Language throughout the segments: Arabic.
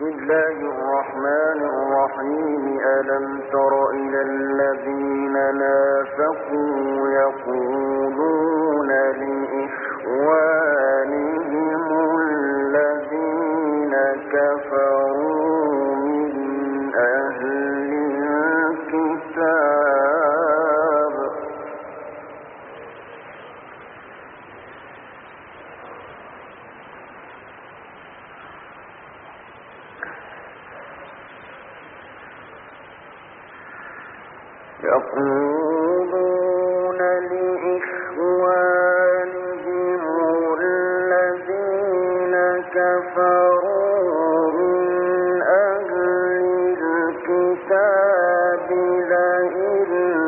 بسم الله الرحمن الرحيم. ألم تر إلى الذين نافقوا يقولون لإخوانهم need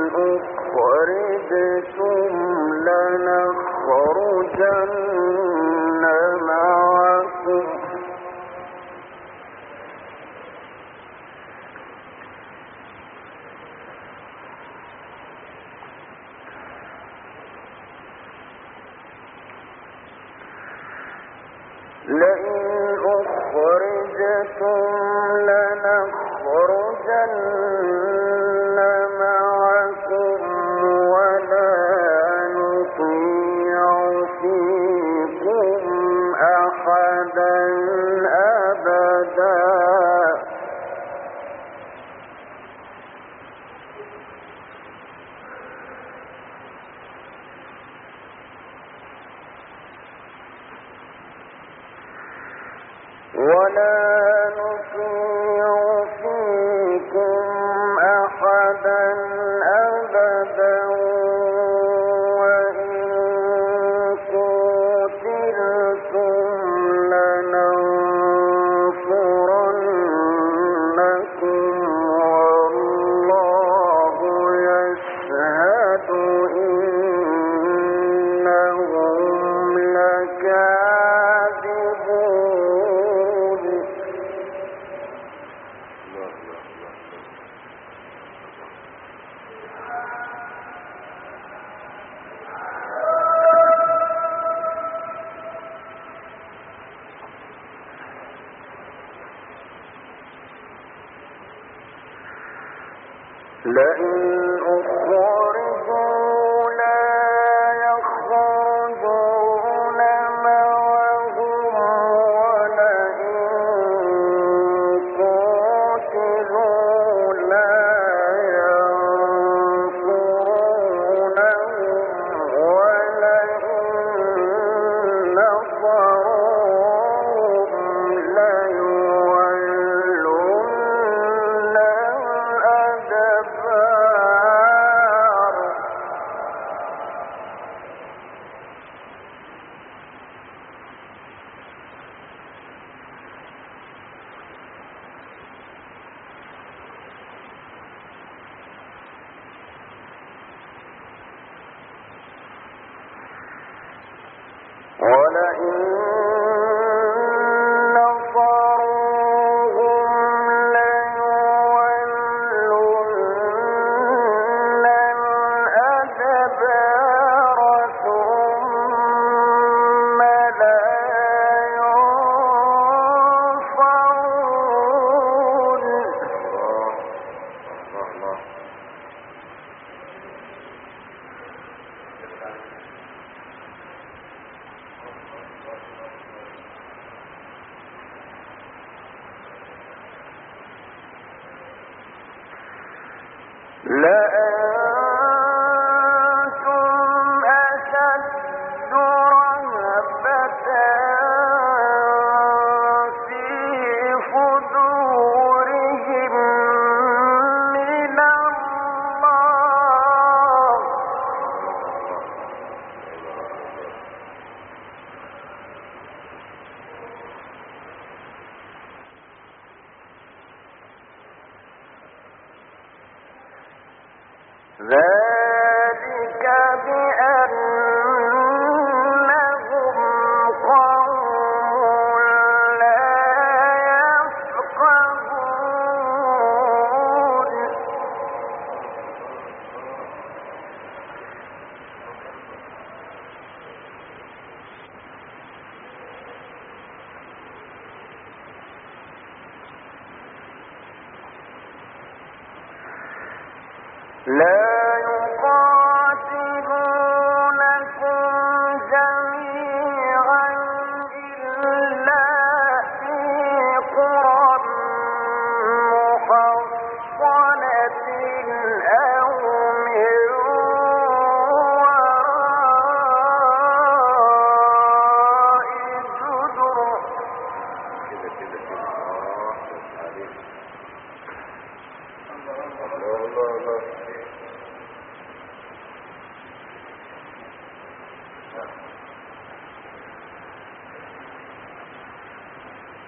the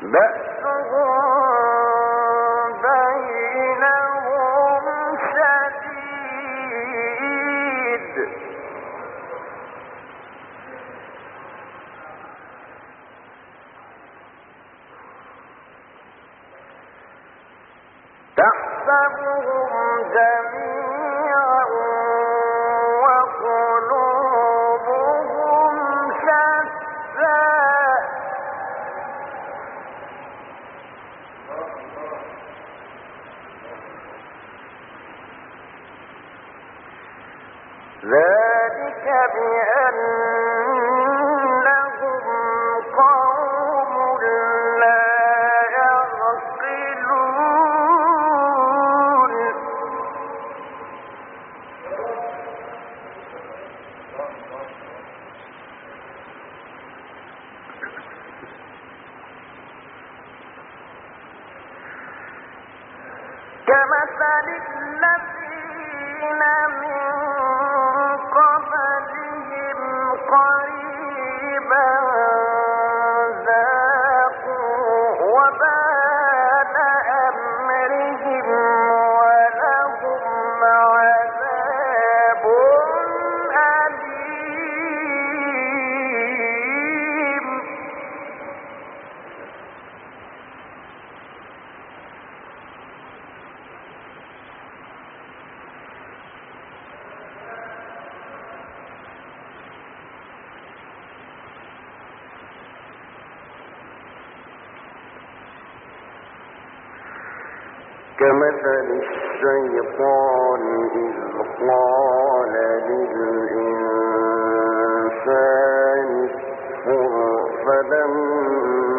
The كمثل الشيطان إذ قال للإنسان اكفر فلما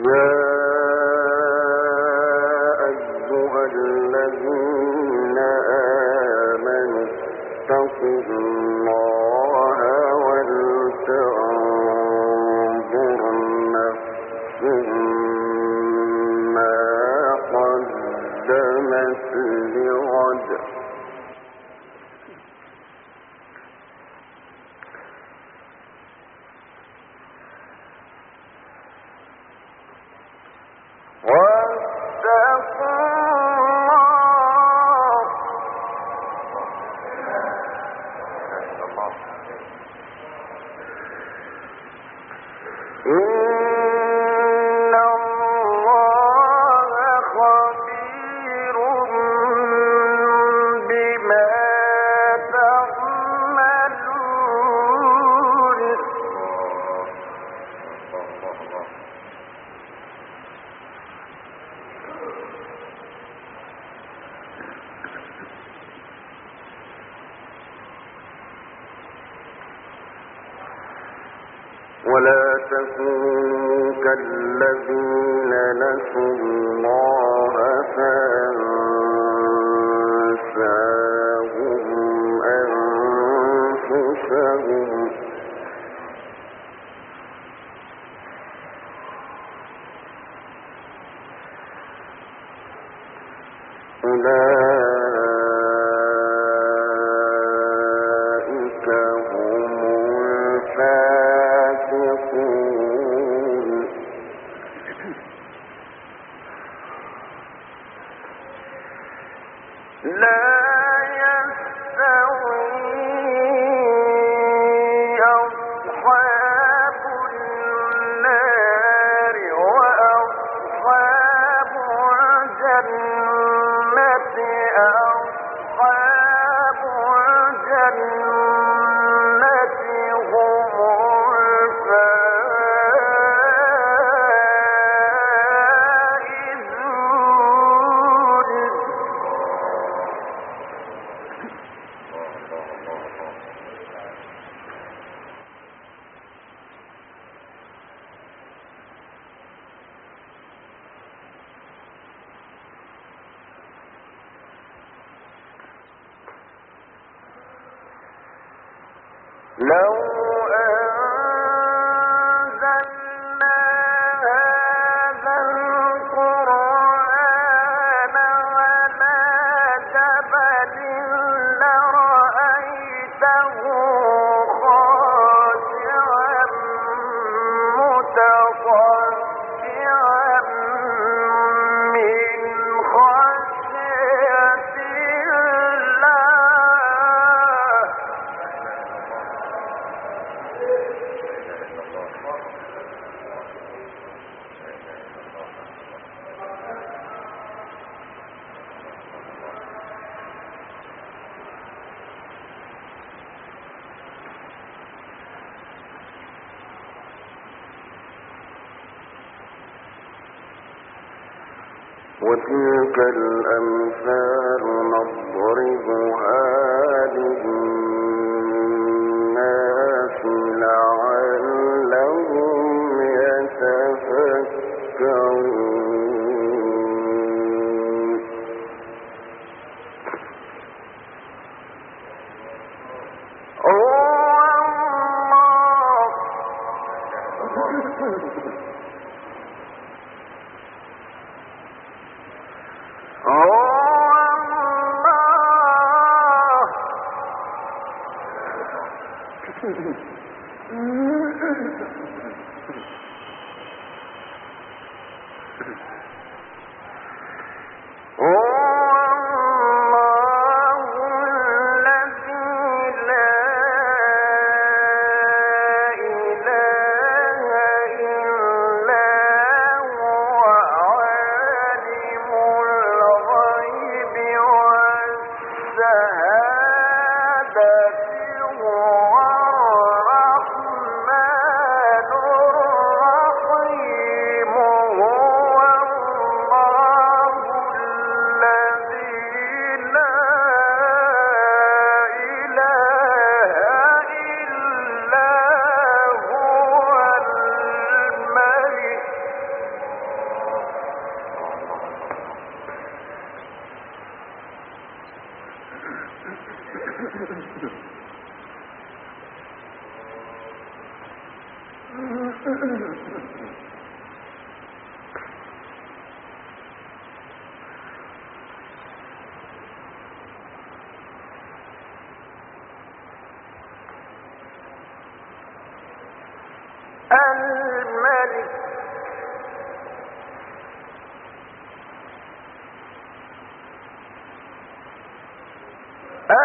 Yes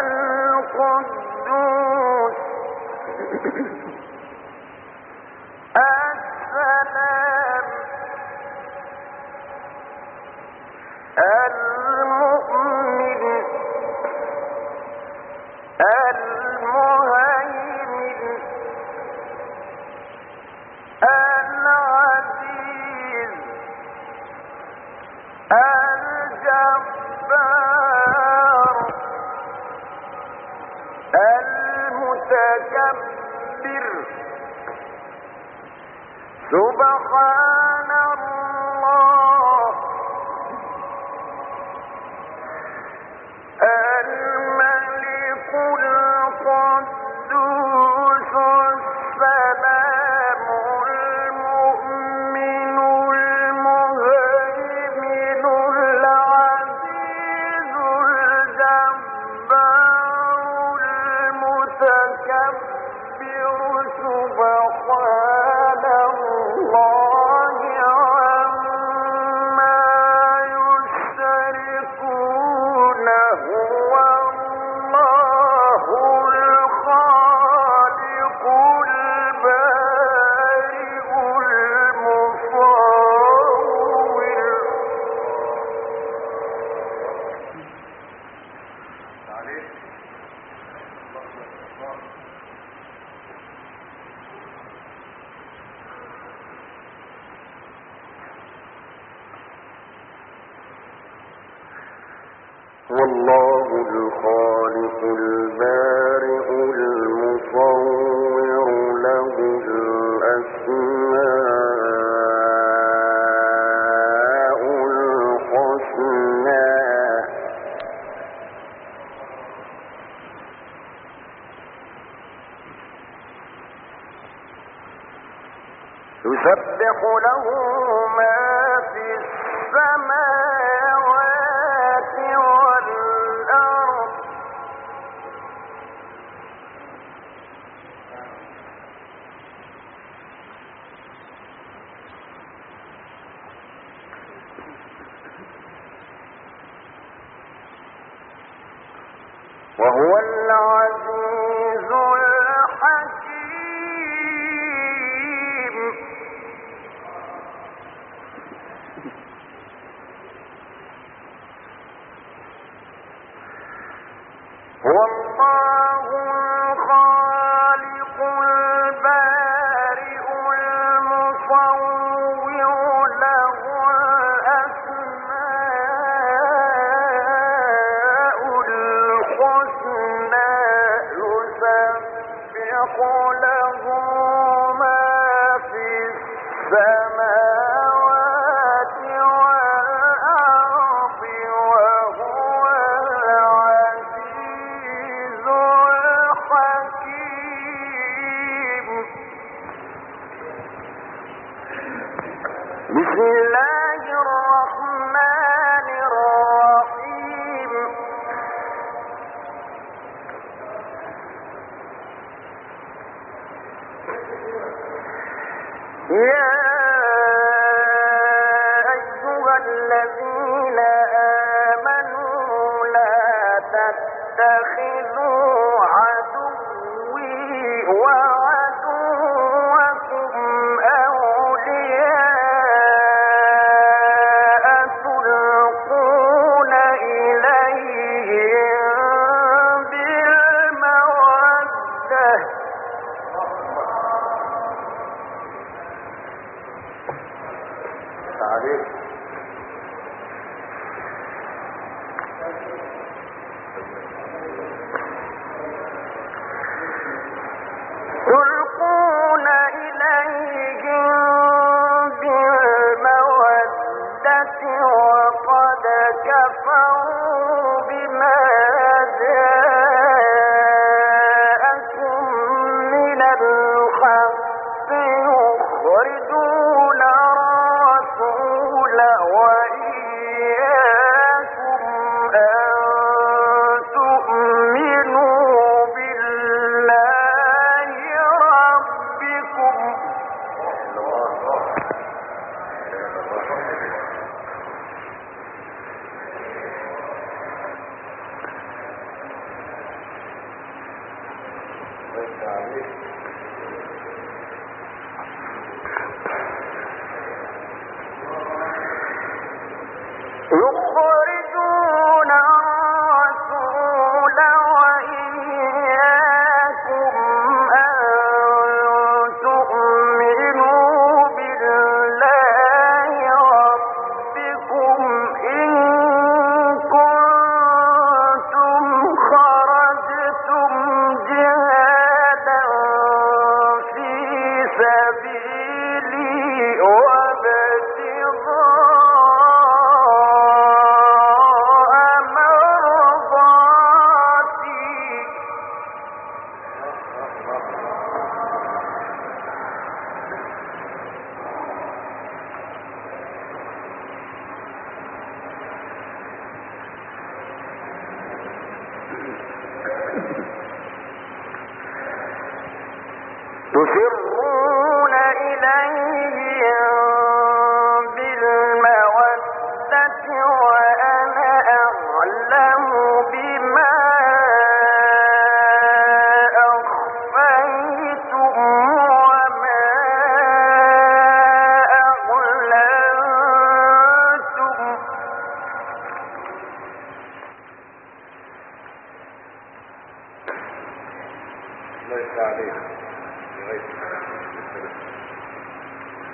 القدوس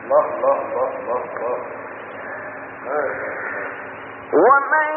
الله الله الله الله الله ما شاء الله ومن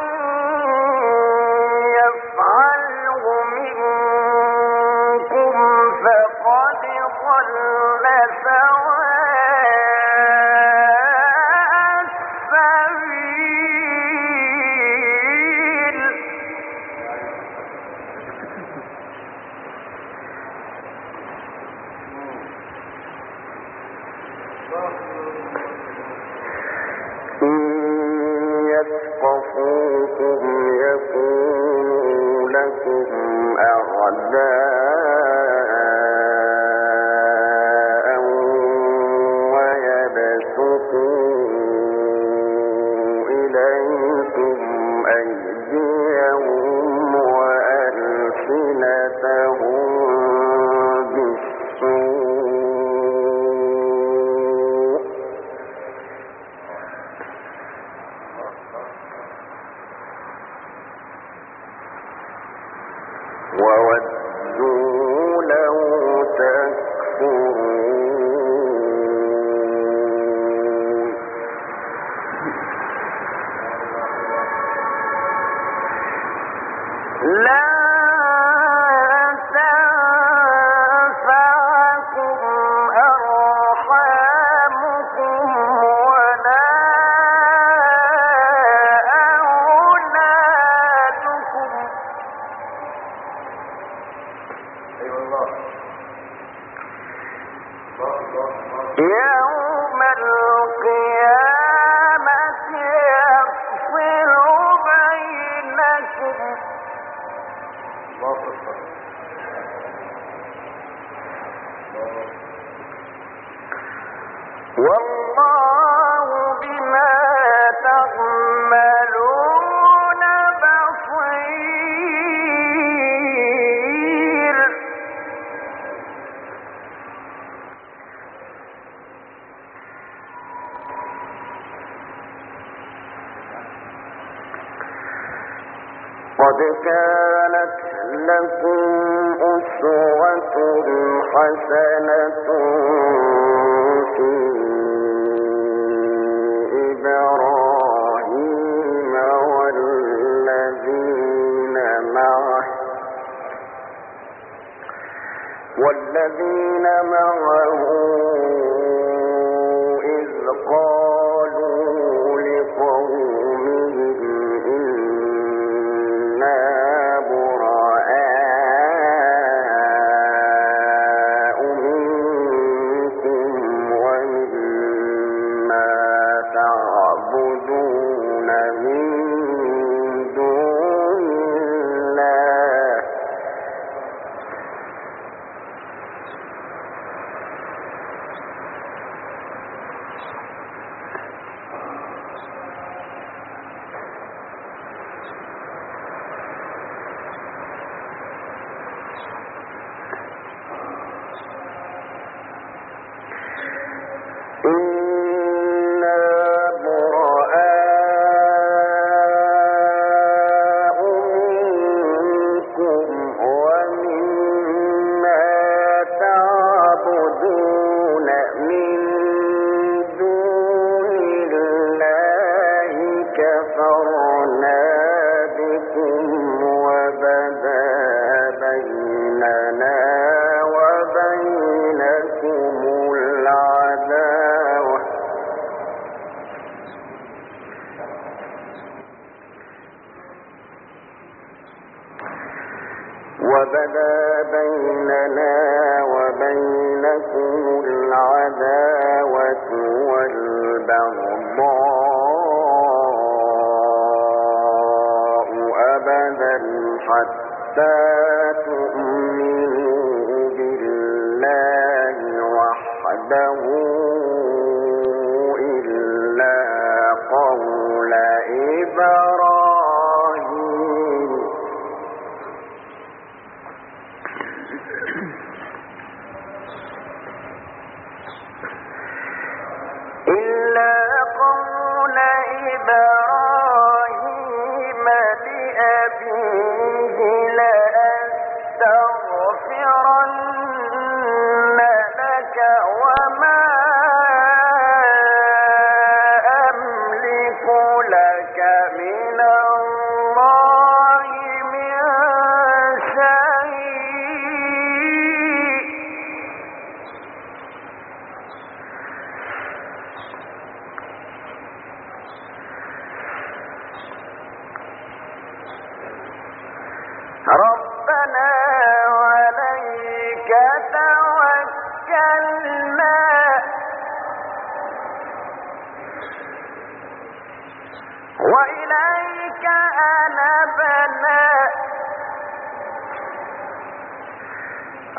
وألسنتهم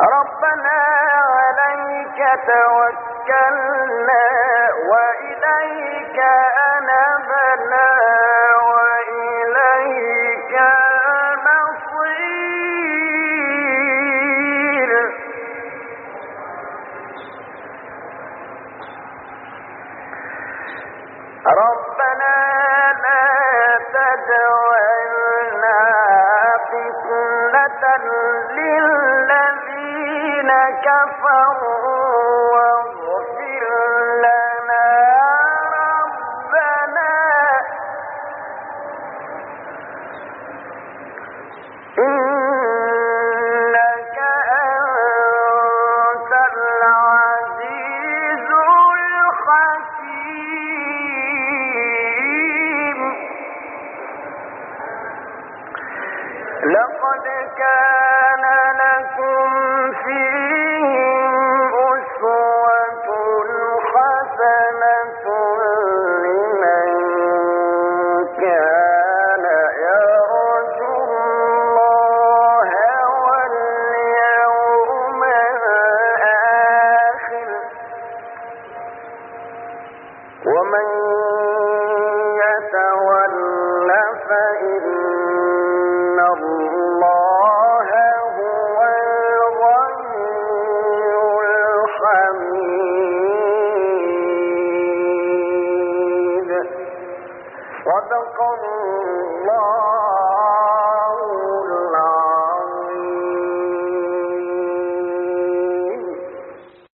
ربنا عليك توكلنا وإليك أنبنا. كان لكم فيه